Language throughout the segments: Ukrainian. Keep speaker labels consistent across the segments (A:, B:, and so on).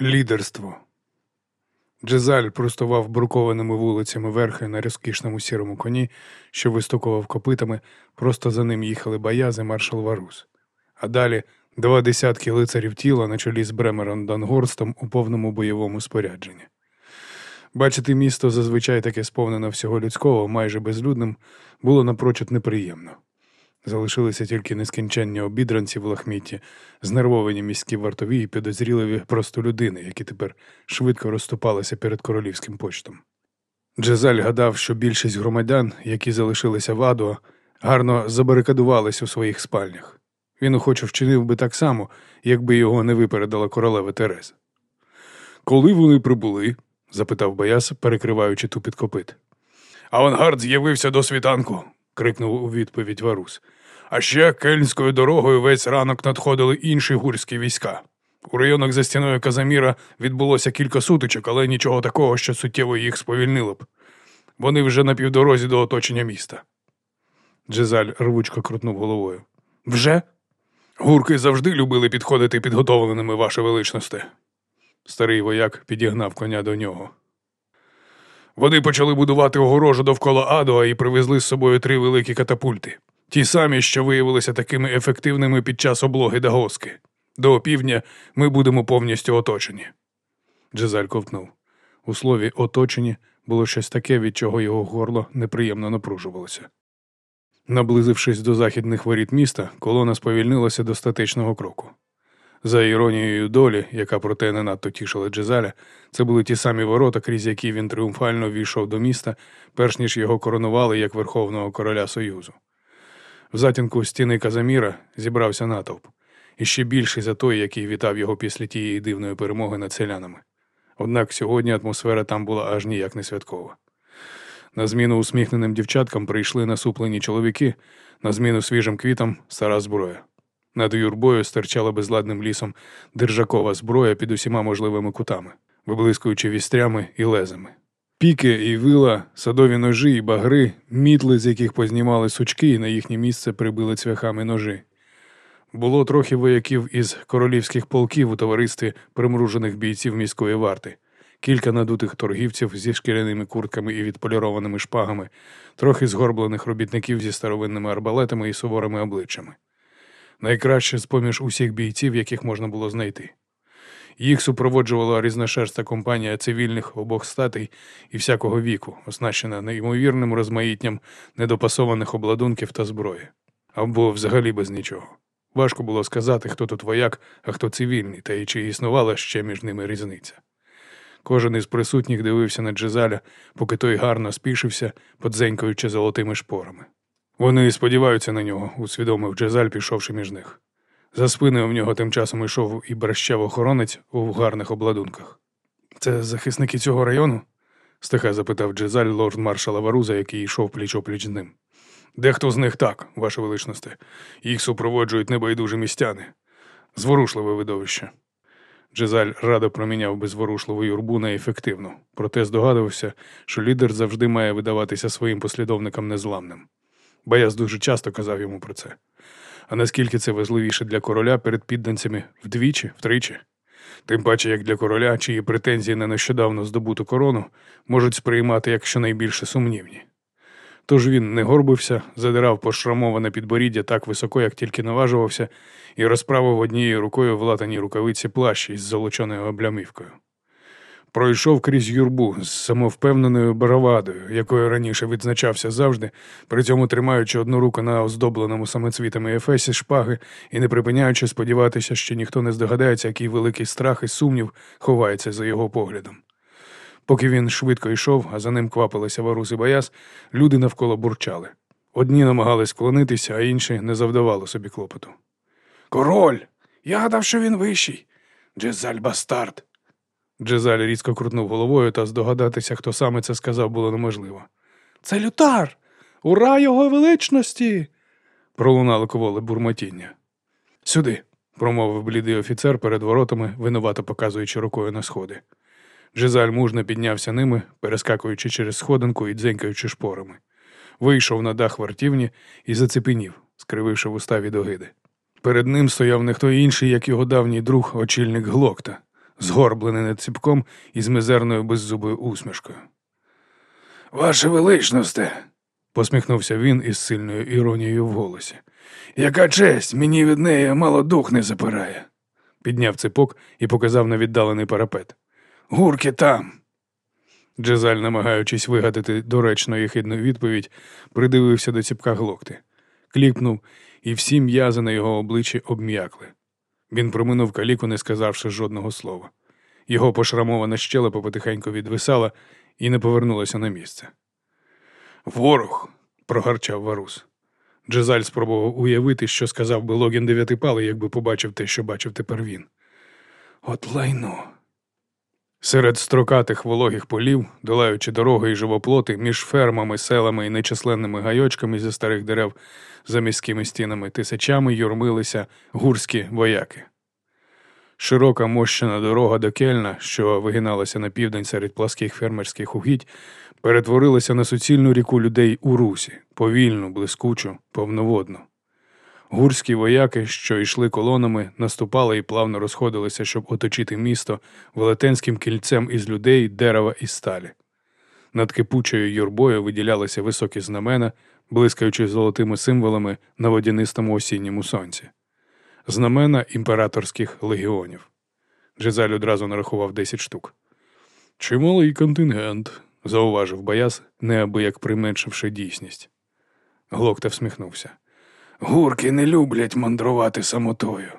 A: Лідерство. Джезаль простував брукованими вулицями верхи на розкішному сірому коні, що вистукував копитами, просто за ним їхали Баяз і маршал Варус. А далі два десятки лицарів тіла на чолі з Бремером Дангорстом у повному бойовому спорядженні. Бачити місто зазвичай таке сповнено всього людського, майже безлюдним, було напрочуд неприємно. Залишилися тільки нескінченні обідранці в лахмітті, знервовані міські вартові і підозріливі простолюдини, які тепер швидко розступалися перед королівським почтом. Джезаль гадав, що більшість громадян, які залишилися в Адуа, гарно забарикадувались у своїх спальнях. Він охоче вчинив би так само, якби його не випередила королева Тереза. Коли вони прибули? запитав Баяс, перекриваючи тупіт копит. Авангард з'явився до світанку, крикнув у відповідь Варус. А ще кельнською дорогою весь ранок надходили інші гурські війська. У районах за стіною Казаміра відбулося кілька сутичок, але нічого такого, що суттєво їх сповільнило б. Вони вже на півдорозі до оточення міста. Джезаль рвучко крутнув головою. Вже? Гурки завжди любили підходити підготовленими, ваше величносте. Старий вояк підігнав коня до нього. Вони почали будувати огорожу довкола Адуа і привезли з собою три великі катапульти. Ті самі, що виявилися такими ефективними під час облоги Дагоски. До опівдня ми будемо повністю оточені. Джезаль ковтнув. У слові оточені було щось таке, від чого його горло неприємно напружувалося. Наблизившись до західних воріт міста, колона сповільнилася до статичного кроку. За іронією долі, яка проте не надто тішила Джезаля, це були ті самі ворота, крізь які він тріумфально війшов до міста, перш ніж його коронували як Верховного короля Союзу. В затінку стіни Казаміра зібрався натовп, і ще більший за той, який вітав його після тієї дивної перемоги над селянами. Однак сьогодні атмосфера там була аж ніяк не святкова. На зміну усміхненим дівчаткам прийшли насуплені чоловіки, на зміну свіжим квітам стара зброя. Над юрбою стирчала безладним лісом держакова зброя під усіма можливими кутами, виблискуючи вістрями і лезами. Піки і вила, садові ножі і багри, мітли, з яких познімали сучки, і на їхнє місце прибили цвяхами ножи. Було трохи вояків із королівських полків у товаристві примружених бійців міської варти, кілька надутих торгівців зі шкіряними куртками і відполірованими шпагами, трохи згорблених робітників зі старовинними арбалетами і суворими обличчями. Найкраще з поміж усіх бійців, яких можна було знайти. Їх супроводжувала різношерста компанія цивільних обох статей і всякого віку, оснащена неймовірним розмаїтням недопасованих обладунків та зброї, або взагалі без нічого. Важко було сказати, хто тут вояк, а хто цивільний, та й чи існувала ще між ними різниця. Кожен із присутніх дивився на Джезаля, поки той гарно спішився, подзенькаючи золотими шпорами. Вони сподіваються на нього, усвідомив Джезаль, пішовши між них. За спиною в нього тим часом йшов і брещав охоронець у гарних обладунках. Це захисники цього району? стиха запитав Джезаль лорд маршала Варуза, який йшов пліч опліч з ним. Дехто з них так, ваше величносте. Їх супроводжують небайдужі містяни. Зворушливе видовище. Джезаль радо проміняв безворушливу юрбу на ефективну, проте здогадувався, що лідер завжди має видаватися своїм послідовникам незламним. Баяс дуже часто казав йому про це. А наскільки це важливіше для короля перед підданцями вдвічі, втричі? Тим паче, як для короля, чиї претензії на нещодавно здобуту корону можуть сприймати як щонайбільше сумнівні. Тож він не горбився, задирав пошрамоване підборіддя так високо, як тільки наважувався, і розправив однією рукою в латаній рукавиці плащ із золоченою облямівкою. Пройшов крізь юрбу з самовпевненою баравадою, якою раніше відзначався завжди, при цьому тримаючи одну руку на оздобленому самоцвітами ефесі шпаги і не припиняючи сподіватися, що ніхто не здогадається, який великий страх і сумнів ховається за його поглядом. Поки він швидко йшов, а за ним квапилися Варус і Баяс, люди навколо бурчали. Одні намагались склонитися, а інші не завдавали собі клопоту. Король! Я гадав, що він вищий. Джезаль бастард. Джезаль різко крутнув головою, та здогадатися, хто саме це сказав, було неможливо. Це лютар! Ура його величності! пролунало коволе бурмотіння. Сюди, промовив блідий офіцер перед воротами, винувато показуючи рукою на сходи. Джезаль мужно піднявся ними, перескакуючи через сходинку і дзенькаючи шпорами. Вийшов на дах вартівні і зацепенів, скрививши вуста від огиди. Перед ним стояв не хто інший, як його давній друг, очільник глокта, згорблений над ціпком і з мизерною беззубою усмішкою. Ваше величносте, посміхнувся він із сильною іронією в голосі. Яка честь, мені від неї мало дух не запирає. Підняв ципок і показав на віддалений парапет. Гурки там. Джезаль, намагаючись вигадати доречно і хидну відповідь, придивився до ціпка глокти, кліпнув, і всі м'язи на його обличчі обм'якли. Він проминув каліку, не сказавши жодного слова. Його пошрамована щелепа потихеньку відвисала і не повернулася на місце. Ворог. прогарчав Варус. Джезаль спробував уявити, що сказав би Логін дев'ятипалий, якби побачив те, що бачив тепер він. От лайно. Серед строкатих вологих полів, долаючи дороги і живоплоти, між фермами, селами і нечисленними гайочками зі старих дерев за міськими стінами тисячами юрмилися гурські вояки. Широка мощена дорога до Кельна, що вигиналася на південь серед пласких фермерських угідь, перетворилася на суцільну ріку людей у русі, повільну, блискучу, повноводну. Гурські вояки, що йшли колонами, наступали і плавно розходилися, щоб оточити місто велетенським кільцем із людей, дерева і сталі. Над кипучою юрбою виділялися високі знамена, блискаючи золотими символами на водянистому осінньому сонці. Знамена імператорських легіонів. Джезаль одразу нарахував 10 штук. Чималий контингент, зауважив Баяс, неабияк применшивши дійсність. Глокта всміхнувся. Гурки не люблять мандрувати самотою.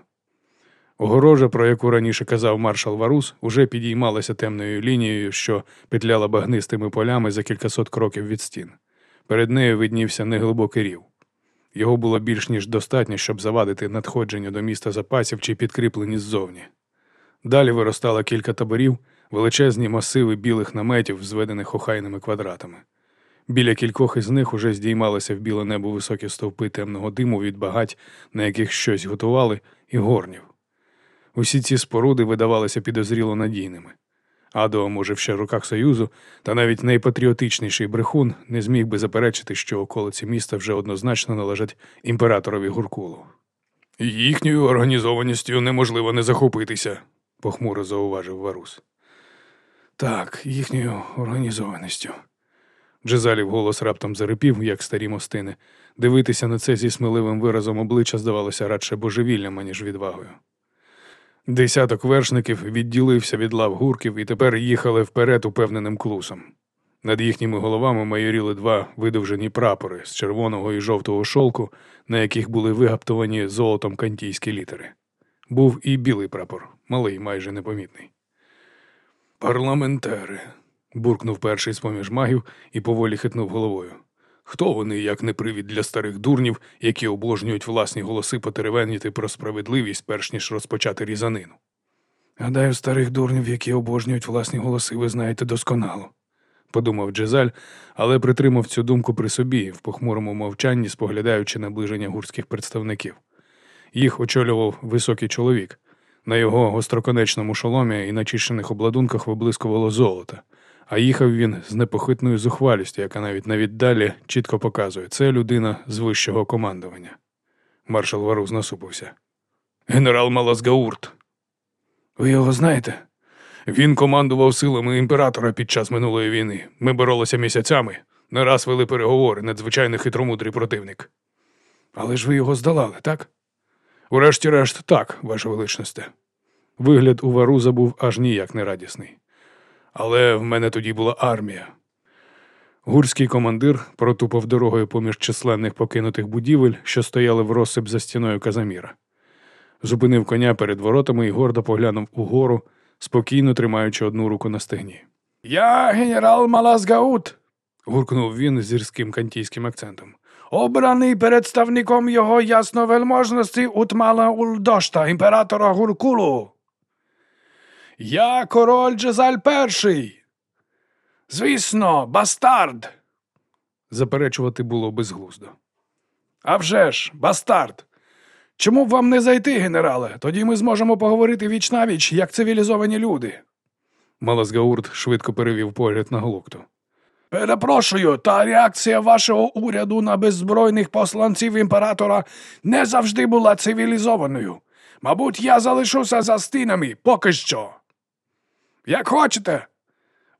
A: Огорожа, про яку раніше казав маршал Варус, уже підіймалася темною лінією, що петляла багнистими полями за кількасот кроків від стін. Перед нею виднівся неглибокий рів. Його було більш ніж достатньо, щоб завадити надходження до міста запасів чи підкріплені ззовні. Далі виростало кілька таборів, величезні масиви білих наметів, зведених охайними квадратами. Біля кількох із них уже здіймалися в біле небо високі стовпи темного диму від багать, на яких щось готували, і горнів. Усі ці споруди видавалися підозріло надійними. Адо, може, в ще руках Союзу, та навіть найпатріотичніший брехун не зміг би заперечити, що околиці міста вже однозначно належать імператорові Гуркулу. Їхньою організованістю неможливо не захопитися, похмуро зауважив Варус. Так, їхньою організованістю. Джезалів голос раптом зарипів, як старі мостини. Дивитися на це зі сміливим виразом обличчя здавалося радше божевіллям, аніж відвагою. Десяток вершників відділився від лав гурків і тепер їхали вперед упевненим клусом. Над їхніми головами майоріли два видовжені прапори з червоного і жовтого шолку, на яких були вигаптовані золотом кантійські літери. Був і білий прапор, малий, майже непомітний. Парламентари. Буркнув перший з поміж магів і поволі хитнув головою. Хто вони, як не привід для старих дурнів, які обожнюють власні голоси потеревеніти про справедливість, перш ніж розпочати різанину? Гадаю, старих дурнів, які обожнюють власні голоси, ви знаєте досконало, подумав Джезаль, але притримав цю думку при собі, в похмурому мовчанні, споглядаючи наближення гурських представників. Їх очолював високий чоловік. На його гостроконечному шоломі і начищених обладунках виблискувало золото а їхав він з непохитною зухвалістю, яка навіть навіддалі чітко показує, це людина з вищого командування. Маршал Варуз насупився. Генерал Малазгаурт. Ви його знаєте? Він командував силами імператора під час минулої війни. Ми боролися місяцями, не раз вели переговори, надзвичайно хитромудрий противник. Але ж ви його здолали, так? Урешті-решт, так, ваше величносте. Вигляд у Варуза був аж ніяк не радісний але в мене тоді була армія. Гурський командир протупав дорогою поміж численних покинутих будівель, що стояли в розсип за стіною Казаміра. Зупинив коня перед воротами і гордо поглянув угору, спокійно тримаючи одну руку на стегні. Я генерал Малазгаут, гуркнув він з гіркським кантійським акцентом. Обраний представником його ясновельможності Утмала Улдошта, імператора Гуркулу. Я король Джезаль Перший. Звісно, бастард. Заперечувати було безглуздо. «А вже ж, бастард. Чому б вам не зайти, генерале? Тоді ми зможемо поговорити віч навіч, як цивілізовані люди. Малазгаурт швидко перевів погляд на глукту. Перепрошую, та реакція вашого уряду на беззбройних посланців імператора не завжди була цивілізованою. Мабуть, я залишуся за стінами поки що.
B: Як хочете.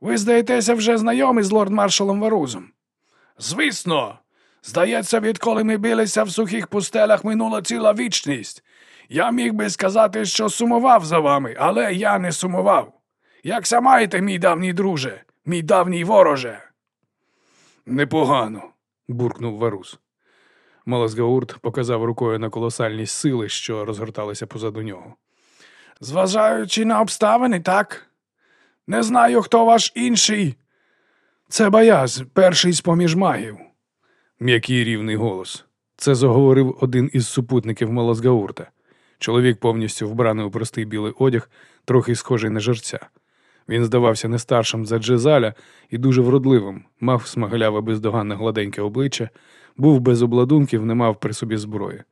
B: Ви здаєтеся вже знайомі з лорд-маршалом Варузом. Звісно, здається, відколи ми билися в сухих пустелях минула ціла вічність. Я міг би сказати, що сумував за вами, але я не сумував. Якся маєте, мій давній друже, мій давній вороже?
A: Непогано, буркнув Варус. Малазгаурт показав рукою на колосальність сили, що розгорталися позаду нього.
B: Зважаючи на обставини, так? Не знаю, хто ваш інший. Це Баяз, перший з поміж магів.
A: М'який рівний голос. Це заговорив один із супутників Малазгаурта. Чоловік повністю вбраний у простий білий одяг, трохи схожий на жерця. Він здавався не старшим за Джезаля і дуже вродливим, мав смагляве бездоганне гладеньке обличчя, був без обладунків, не мав при собі зброї.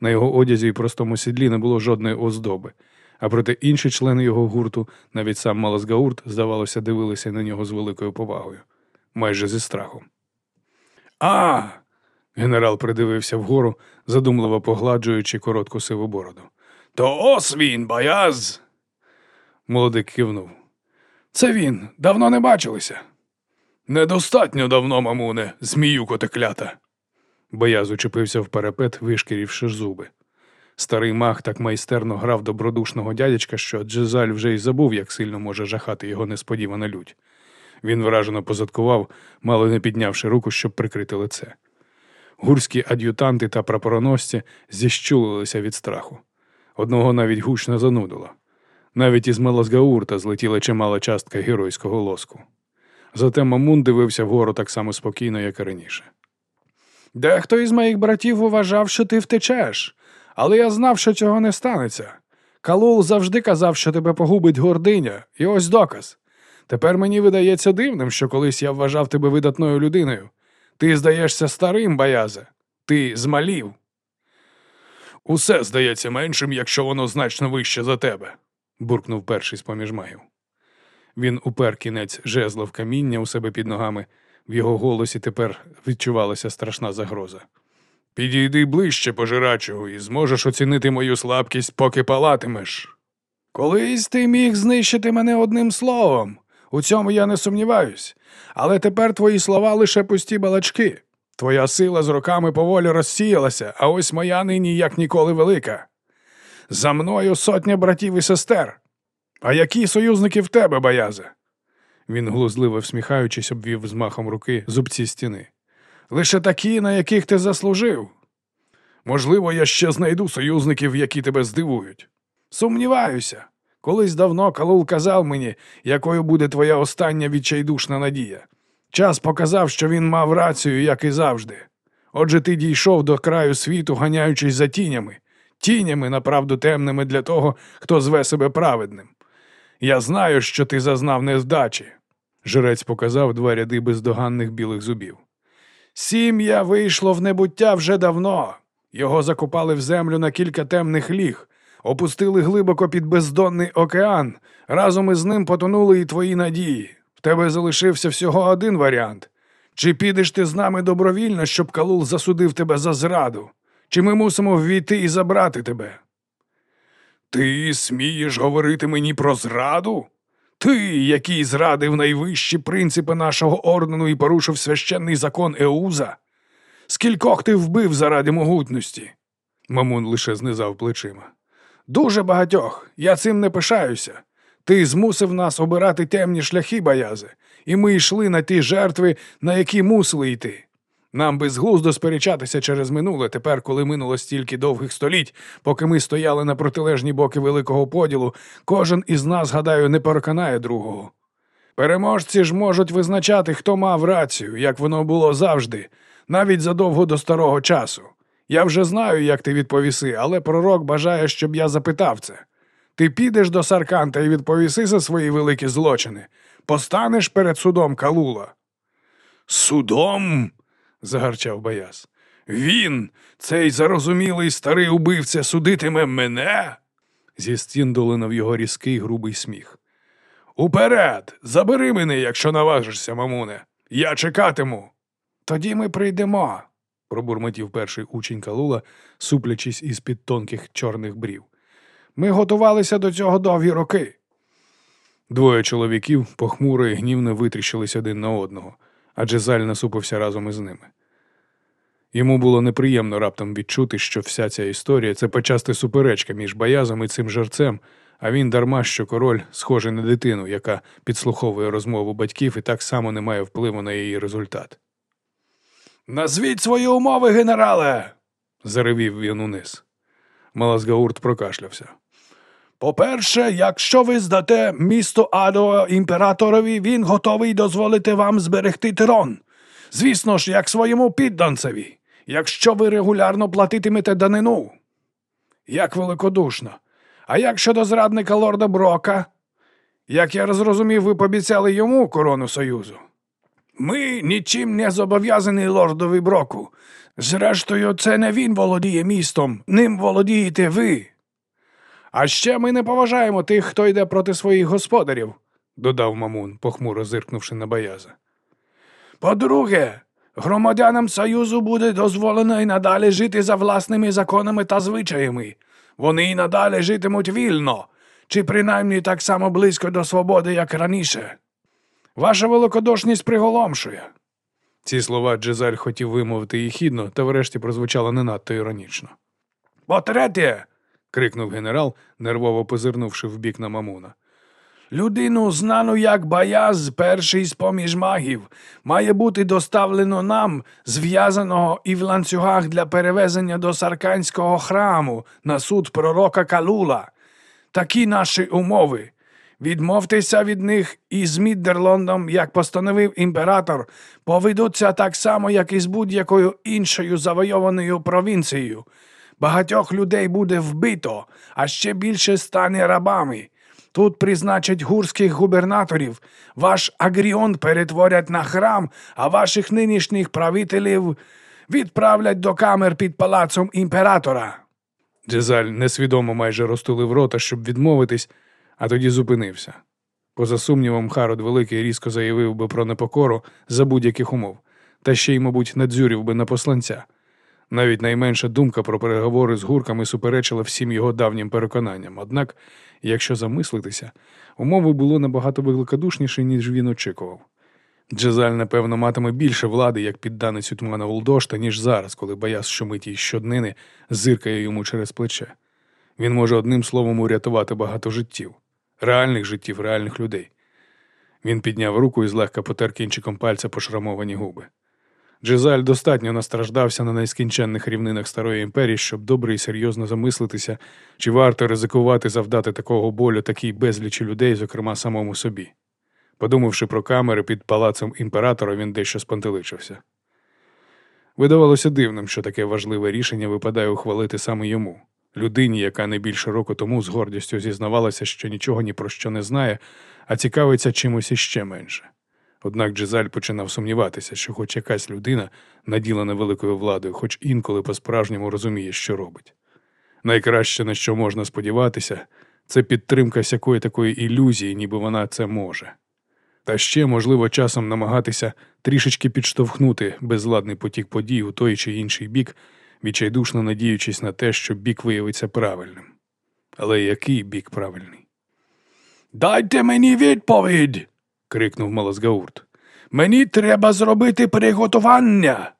A: На його одязі і простому сідлі не було жодної оздоби. А проте інші члени його гурту, навіть сам Малазгаурт, здавалося, дивилися на нього з великою повагою, майже зі страхом. А. Генерал придивився вгору, задумливо погладжуючи коротку сиву бороду.
B: То ось він, Баяз.
A: Молодик кивнув.
B: Це він. Давно не бачилися. Недостатньо давно, мамуне, зміюко ти клята.
A: Бояз учепився в парапет, вишкірівши зуби. Старий мах так майстерно грав добродушного дядячка, що Джезаль вже й забув, як сильно може жахати його несподівана лють. Він вражено позадкував, мало не піднявши руку, щоб прикрити лице. Гурські ад'ютанти та прапороносці зіщулилися від страху. Одного навіть гучно занудило. Навіть із Малазгаурта злетіла чимала частка геройського лоску. Зате Мамун дивився вгору так само спокійно, як і раніше.
B: Дехто із моїх братів вважав, що ти втечеш, але я знав, що цього не станеться. Калул завжди казав, що тебе погубить гординя, і ось доказ. Тепер мені видається дивним, що колись я вважав тебе видатною людиною. Ти здаєшся старим, Баязе. Ти змалів.
A: Усе здається меншим, якщо воно значно вище за тебе, буркнув перший з поміж магів. Він упер кінець жезла в каміння у себе під ногами. В його голосі тепер відчувалася страшна загроза. Підійди ближче, пожирачого, і зможеш оцінити мою слабкість, поки палатимеш.
B: Колись ти міг знищити мене одним словом. У цьому я не сумніваюсь. Але тепер твої слова лише пусті балачки. Твоя сила з роками поволі розсіялася, а ось моя нині як ніколи велика. За мною сотня братів і сестер. А які союзники в тебе, Баязе?
A: Він глузливо всміхаючись, обвів змахом руки зубці стіни.
B: Лише такі, на яких ти заслужив. Можливо, я ще знайду союзників, які тебе здивують. Сумніваюся. Колись давно Калул казав мені, якою буде твоя остання відчайдушна надія. Час показав, що він мав рацію, як і завжди. Отже, ти дійшов до краю світу, ганяючись за тінями, тінями, направду темними для того, хто зве себе праведним. Я знаю, що ти зазнав невдачі.
A: Жрець показав два ряди бездоганних білих зубів.
B: Сім'я вийшло в небуття вже давно. Його закопали в землю на кілька темних ліг, опустили глибоко під бездонний океан. Разом із ним потонули і твої надії. В тебе залишився всього один варіант. Чи підеш ти з нами добровільно, щоб Калул засудив тебе за зраду? Чи ми мусимо ввійти і забрати тебе? Ти смієш говорити мені про зраду? Ти, який зрадив найвищі принципи нашого ордену і порушив священний закон Еуза? Скількох ти вбив заради могутності?
A: Мамун лише знизав плечима.
B: Дуже багатьох. Я цим не пишаюся. Ти змусив нас обирати темні шляхи, Баязе, і ми йшли на ті жертви, на які мусили йти. Нам безглуздо сперечатися через минуле, тепер, коли минуло стільки довгих століть, поки ми стояли на протилежні боки великого поділу, кожен із нас, гадаю, не переконає другого. Переможці ж можуть визначати, хто мав рацію, як воно було завжди, навіть задовго до старого часу. Я вже знаю, як ти відповіси, але пророк бажає, щоб я запитав це. Ти підеш до Сарканта і відповіси за свої великі злочини, постанеш перед судом Калула. Судом? Загарчав Баяс. Він, цей зарозумілий старий убивця, судитиме мене?
A: Зі стін долинув його різкий грубий сміх.
B: Уперед, забери мене, якщо наважишся, мамуне. Я чекатиму. Тоді ми прийдемо,
A: пробурмотів перший учень Калула, суплячись із під тонких чорних брів.
B: Ми готувалися до цього довгі роки.
A: Двоє чоловіків похмуро і гнівно витріщились один на одного, а Джезаль насупився разом із ними. Йому було неприємно раптом відчути, що вся ця історія це почасти суперечка між Баязом і цим жерцем, а він дарма, що король схожий на дитину, яка підслуховує розмову батьків і так само не має впливу на її результат.
B: Назвіть свої умови, генерале.
A: Заревів він униз. Малазгаурт прокашлявся.
B: По-перше, якщо ви здате місто Адо імператорові, він готовий дозволити вам зберегти трон. Звісно ж, як своєму підданцеві, якщо ви регулярно платитимете данину. Як великодушно. А як щодо зрадника лорда Брока? Як я зрозумів, ви пообіцяли йому корону Союзу. Ми нічим не зобов'язані лордові Броку. Зрештою, це не він володіє містом, ним володієте ви. А ще ми не поважаємо тих, хто йде проти своїх господарів,
A: додав Мамун, похмуро зиркнувши на Баяза.
B: По-друге, громадянам Союзу буде дозволено і надалі жити за власними законами та звичаями. Вони і надалі житимуть вільно, чи принаймні так само близько до свободи, як раніше. Ваша великодушність приголомшує.
A: Ці слова Джезаль хотів вимовити їхідно, та врешті прозвучало не надто іронічно.
B: По-третє,
A: крикнув генерал, нервово позирнувши вбік на Мамуна.
B: Людину, знану як Баяз, перший з поміж магів, має бути доставлено нам, зв'язаного і в ланцюгах для перевезення до сарканського храму на суд пророка Калула. Такі наші умови. Відмовтеся від них і з Міддерлондом, як постановив імператор, поведуться так само, як і з будь-якою іншою завойованою провінцією. Багатьох людей буде вбито, а ще більше стане рабами. Тут призначать гурських губернаторів, ваш агріон перетворять на храм, а ваших нинішніх правителів відправлять до камер під палацом імператора.
A: Джезаль несвідомо майже розтулив рота, щоб відмовитись, а тоді зупинився. Поза сумнівом, Харод Великий різко заявив би про непокору за будь-яких умов, та ще й, мабуть, надзюрів би на посланця. Навіть найменша думка про переговори з гурками суперечила всім його давнім переконанням. Однак, якщо замислитися, умови було набагато великодушніше, ніж він очікував. Джезаль, напевно, матиме більше влади, як підданець Утмана Улдошта, ніж зараз, коли Баяс щомиті й щоднини зиркає йому через плече. Він може одним словом урятувати багато життів, реальних життів, реальних людей. Він підняв руку і злегка потер кінчиком пальця пошрамовані губи. Джезаль достатньо настраждався на найскінченних рівнинах Старої імперії, щоб добре і серйозно замислитися, чи варто ризикувати завдати такого болю такій безлічі людей, зокрема самому собі. Подумавши про камери під палацом імператора, він дещо спантеличився. Видавалося дивним, що таке важливе рішення випадає ухвалити саме йому, людині, яка не більше року тому з гордістю зізнавалася, що нічого ні про що не знає, а цікавиться чимось іще менше. Однак Джезаль починав сумніватися, що хоч якась людина, наділена великою владою, хоч інколи по-справжньому розуміє, що робить. Найкраще, на що можна сподіватися, це підтримка всякої такої ілюзії, ніби вона це може. Та ще, можливо, часом намагатися трішечки підштовхнути безладний потік подій у той чи інший бік, відчайдушно надіючись на те, що бік виявиться правильним. Але який бік правильний?
B: Дайте мені відповідь.
A: Крикнув Малазгаурт.
B: Мені треба зробити приготування.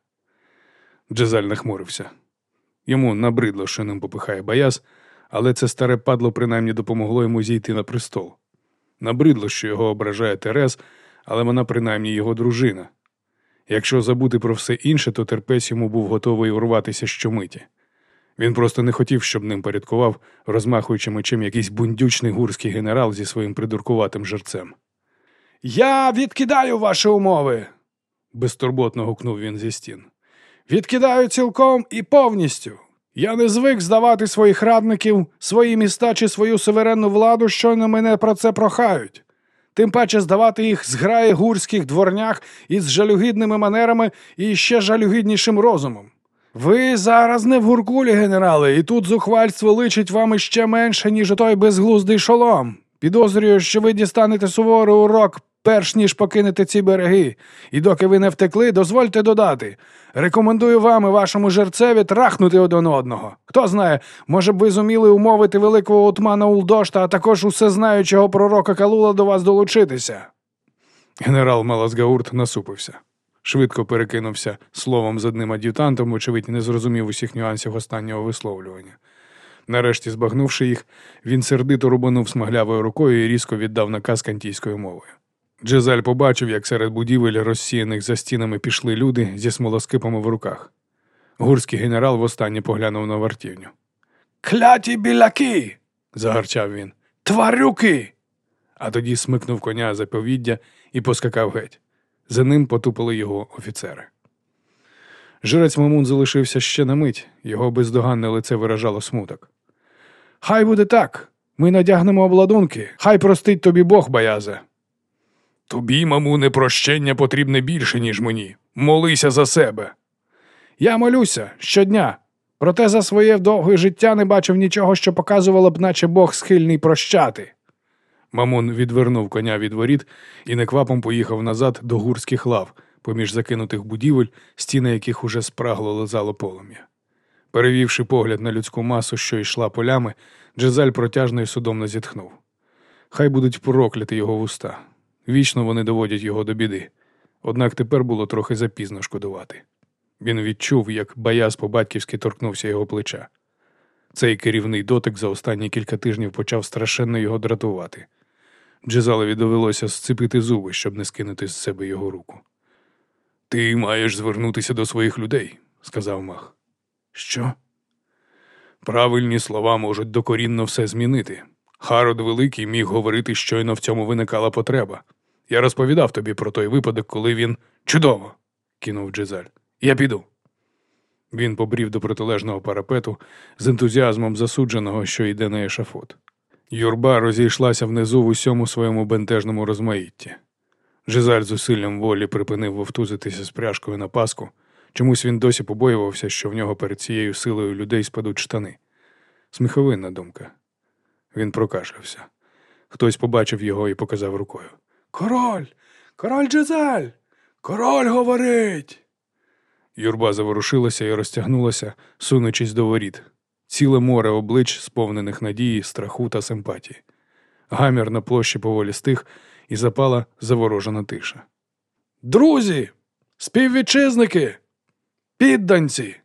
A: Джезаль нахмурився. Йому набридло, що ним попихає Баяс, але це старе падло принаймні допомогло йому зійти на престол. Набридло, що його ображає Терез, але вона принаймні його дружина. Якщо забути про все інше, то терпець йому був готовий урватися щомиті. Він просто не хотів, щоб ним порядкував, розмахуючи мечем якийсь бундючний гурський генерал зі своїм придуркуватим жерцем.
B: Я відкидаю ваші умови,
A: безтурботно гукнув він зі стін.
B: Відкидаю цілком і повністю. Я не звик здавати своїх радників, свої міста чи свою суверенну владу, щойно мене про це прохають. Тим паче здавати їх зграє гурських дворнях із жалюгідними манерами і ще жалюгіднішим розумом. Ви зараз не в гуркулі, генерали, і тут зухвальство личить вам іще менше, ніж той безглуздий шолом. Підозрюю, що ви дістанете суворий урок перш ніж покинете ці береги. І доки ви не втекли, дозвольте додати. Рекомендую вам і вашому жерцеві трахнути один одного. Хто знає, може б ви зуміли умовити великого отмана Улдошта, а також усезнаючого пророка Калула до вас долучитися.
A: Генерал Малазгаурт насупився. Швидко перекинувся словом з одним ад'ютантом, очевидь, не зрозумів усіх нюансів останнього висловлювання. Нарешті, збагнувши їх, він сердито рубанув смаглявою рукою і різко віддав наказ кантійською мовою. Джезаль побачив, як серед будівель, розсіяних за стінами, пішли люди зі смолоскипами в руках. Гурський генерал востаннє поглянув на вартівню.
B: Кляті біляки.
A: Загарчав він,
B: Тварюки.
A: а тоді смикнув коня за повіддя і поскакав геть. За ним потупили його офіцери. Жрець Мамун залишився ще на мить, його бездоганне лице виражало смуток.
B: Хай буде так. Ми надягнемо обладунки. Хай простить тобі Бог, баязе.
A: Тобі, мамуне, прощення потрібне більше, ніж мені. Молися за себе.
B: Я молюся щодня. Проте за своє довге життя не бачив нічого, що показувало б, наче Бог схильний прощати.
A: Мамун відвернув коня від воріт і неквапом поїхав назад до гурських лав, поміж закинутих будівель, стіни яких уже спрагло лизало полум'я. Перевівши погляд на людську масу, що йшла полями, Джезаль протяжно і судомно зітхнув. Хай будуть прокляті його вуста. Вічно вони доводять його до біди. Однак тепер було трохи запізно шкодувати. Він відчув, як баяз по-батьківськи торкнувся його плеча. Цей керівний дотик за останні кілька тижнів почав страшенно його дратувати. Джезалові довелося зцепити зуби, щоб не скинути з себе його руку. Ти маєш звернутися до своїх людей, сказав мах.
B: Що?
A: Правильні слова можуть докорінно все змінити. Харод Великий міг говорити, щойно в цьому виникала потреба. Я розповідав тобі про той випадок, коли він чудово, кинув Джезаль. Я піду. Він побрів до протилежного парапету з ентузіазмом засудженого, що йде на ешафот. Юрба розійшлася внизу в усьому своєму бентежному розмаїтті. Жизаль зусиллям волі припинив вовтузитися з пряжкою на паску. Чомусь він досі побоювався, що в нього перед цією силою людей спадуть штани. Сміховинна думка. Він прокашлявся. Хтось побачив його і показав рукою.
B: Король! Король Джезаль! Король говорить!
A: Юрба заворушилася і розтягнулася, сунучись до воріт. Ціле море облич, сповнених надії, страху та симпатії. Гамір на площі поволі стих і запала заворожена тиша.
B: Друзі! Співвітчизники! Підданці!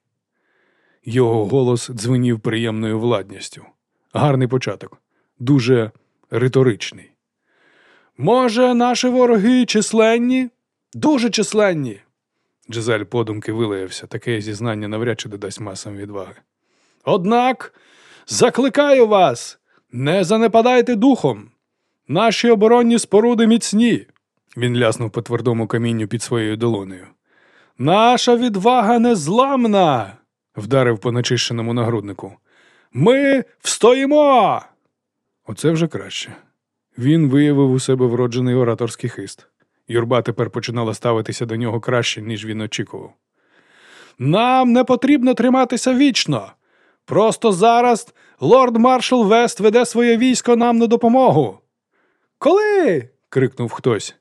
A: Його голос дзвенів приємною владністю. Гарний початок, дуже риторичний.
B: Може, наші вороги численні? Дуже численні.
A: Джезаль подумки вилаявся, таке зізнання навряд чи додасть масам відваги.
B: Однак закликаю вас, не занепадайте духом. Наші оборонні споруди міцні.
A: Він ляснув по твердому камінню під своєю долонею.
B: Наша відвага незламна.
A: Вдарив по начищеному нагруднику.
B: Ми встоїмо.
A: Оце вже краще. Він виявив у себе вроджений ораторський хист. Юрба тепер починала ставитися до нього краще, ніж він очікував.
B: Нам не потрібно триматися вічно. Просто зараз лорд маршал Вест веде своє військо нам на допомогу. Коли?
A: крикнув хтось.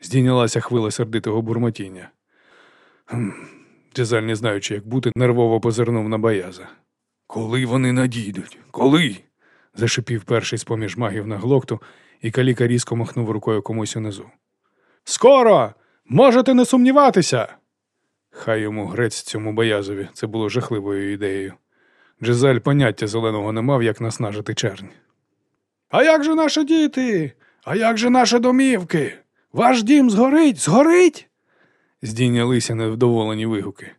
A: Здійнялася хвила сердитого бурмотіння. Хм. Джезаль, не знаючи, як бути, нервово позирнув на Баяза. Коли вони надійдуть? Коли? зашипів перший з поміж магів на глокту, і каліка різко махнув рукою комусь унизу.
B: Скоро! Можете не сумніватися.
A: Хай йому грець цьому боязові, це було жахливою ідеєю. Джезаль поняття зеленого не мав, як наснажити чернь.
B: А як же наші діти? А як же наші домівки? Ваш дім згорить, згорить?
A: Здійнялися невдоволені вигуки.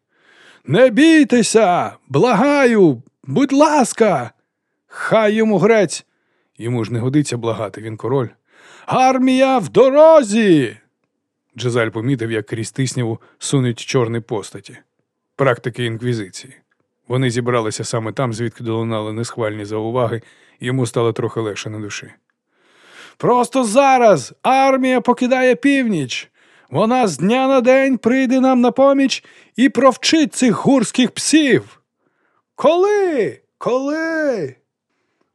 B: Не бійтеся, благаю, будь ласка. Хай йому грець.
A: Йому ж не годиться благати, він король.
B: Армія в дорозі.
A: Джезаль помітив, як крізь тисняву сунуть чорні постаті. Практики інквізиції. Вони зібралися саме там, звідки долунали несхвальні зауваги, йому стало трохи легше на душі.
B: Просто зараз армія покидає північ. Вона з дня на день прийде нам на поміч і провчить цих гурських псів. Коли? Коли?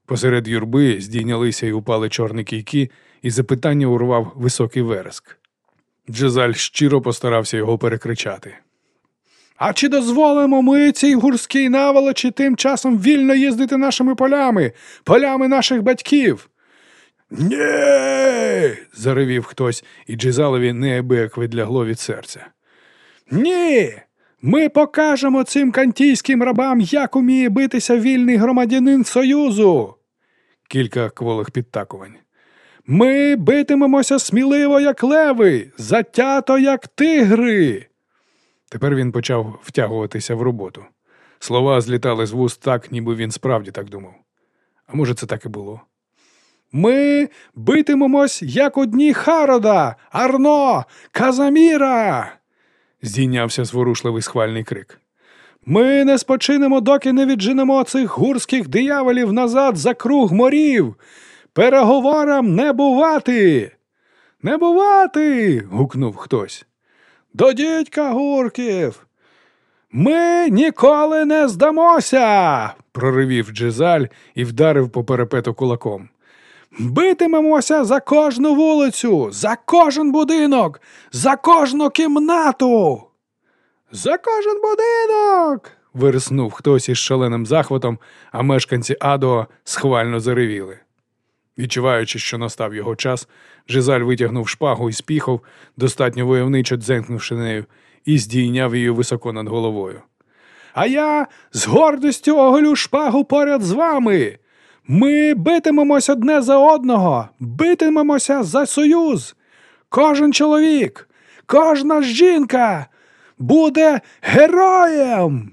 A: Посеред юрби здійнялися і упали чорні кійки, і запитання урвав високий вереск. Джезаль щиро постарався його перекричати.
B: А чи дозволимо ми цій гурській наволочі тим часом вільно їздити нашими полями, полями наших батьків?
A: Ні. заревів хтось, і Джезалові неабияк відлягло від серця.
B: Ні. Ми покажемо цим кантійським рабам, як уміє битися вільний громадянин Союзу.
A: Кілька кволих підтакувань.
B: Ми битимемося сміливо, як леви, затято, як тигри.
A: Тепер він почав втягуватися в роботу. Слова злітали з вуст так, ніби він справді так думав. А може, це так і було?
B: Ми битимемось, як одні Харода, Арно, Казаміра.
A: Здійнявся зворушливий схвальний крик.
B: Ми не спочинемо, доки не відженемо цих гурських дияволів назад за круг морів. Переговорам не бувати. Не бувати.
A: гукнув хтось.
B: До дідька гурків. Ми ніколи не здамося.
A: проривів Джезаль і вдарив по перепету кулаком.
B: Битимемося за кожну вулицю, за кожен будинок, за кожну кімнату. За кожен будинок.
A: вириснув хтось із шаленим захватом, а мешканці Адо схвально заревіли. Відчуваючи, що настав його час, Жизаль витягнув шпагу і спіхов, достатньо войовничо дзенькнувши нею, і здійняв її високо над головою.
B: А я з гордістю оголю шпагу поряд з вами. Ми битимемось одне за одного, битимемося за союз. Кожен чоловік, кожна жінка буде героєм.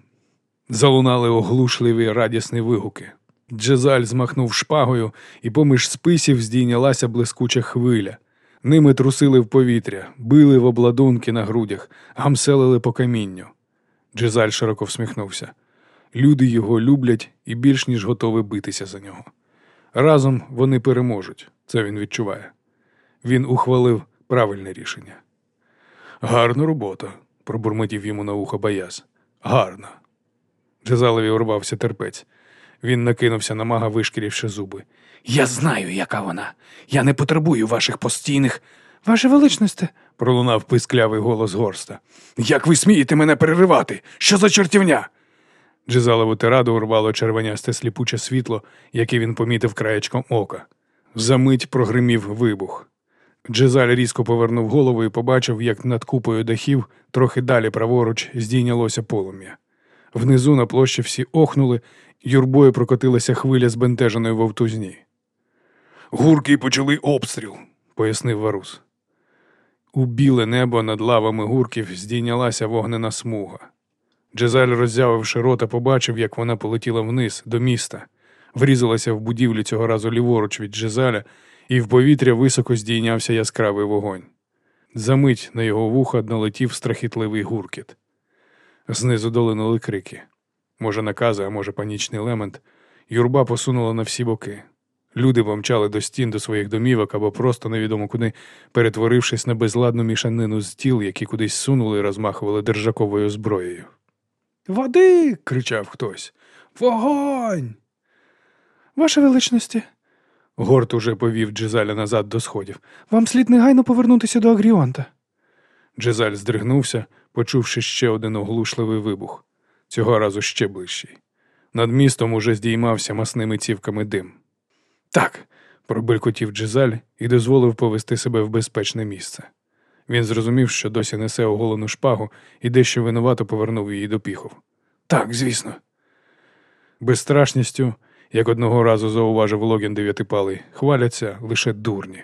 A: Залунали оглушливі радісні вигуки. Джезаль змахнув шпагою, і поміж списів здійнялася блискуча хвиля. Ними трусили в повітря, били в обладунки на грудях, гамселили по камінню. Джезаль широко всміхнувся. Люди його люблять і більш ніж готові битися за нього. Разом вони переможуть, це він відчуває. Він ухвалив правильне рішення. Гарна робота, пробурмотів йому на ухо Баяс. Гарна. Джезалові урвався терпець. Він накинувся на мага, вишкірівши зуби.
B: Я знаю, яка вона. Я не потребую ваших постійних. Ваше величносте,
A: пролунав писклявий голос горста.
B: як ви смієте мене переривати? Що за чортівня?
A: Джезалову тираду урвало червонясте сліпуче світло, яке він помітив краєчком ока. Замить прогримів вибух. Джезаль різко повернув голову і побачив, як над купою дахів, трохи далі праворуч, здійнялося полум'я. Внизу на площі всі охнули, юрбою прокотилася хвиля збентеженої вовтузні. Гурки почали обстріл, пояснив Варус. У біле небо над лавами гурків здійнялася вогнена смуга. Джезаль, роззявивши рота, побачив, як вона полетіла вниз до міста, врізалася в будівлю цього разу ліворуч від Джезаля, і в повітря високо здійнявся яскравий вогонь. Замить на його вуха налетів страхітливий гуркіт. Знизу долинули крики. Може, накази, а може, панічний лемент. Юрба посунула на всі боки. Люди помчали до стін до своїх домівок або просто невідомо куди, перетворившись на безладну мішанину з тіл, які кудись сунули і розмахували держаковою зброєю.
B: Води.
A: кричав хтось.
B: Вогонь. Ваше величності,
A: Горд уже повів Джезаля назад до сходів.
B: вам слід негайно повернутися до Агріонта.
A: Джезаль здригнувся, почувши ще один оглушливий вибух, цього разу ще ближчий. Над містом уже здіймався масними цівками дим. Так, пробелькотів Джезаль і дозволив повести себе в безпечне місце. Він зрозумів, що досі несе оголену шпагу і дещо винувато повернув її до піхов. Так, звісно. Безстрашністю, як одного разу зауважив Логін дев'ятипалий, хваляться лише дурні.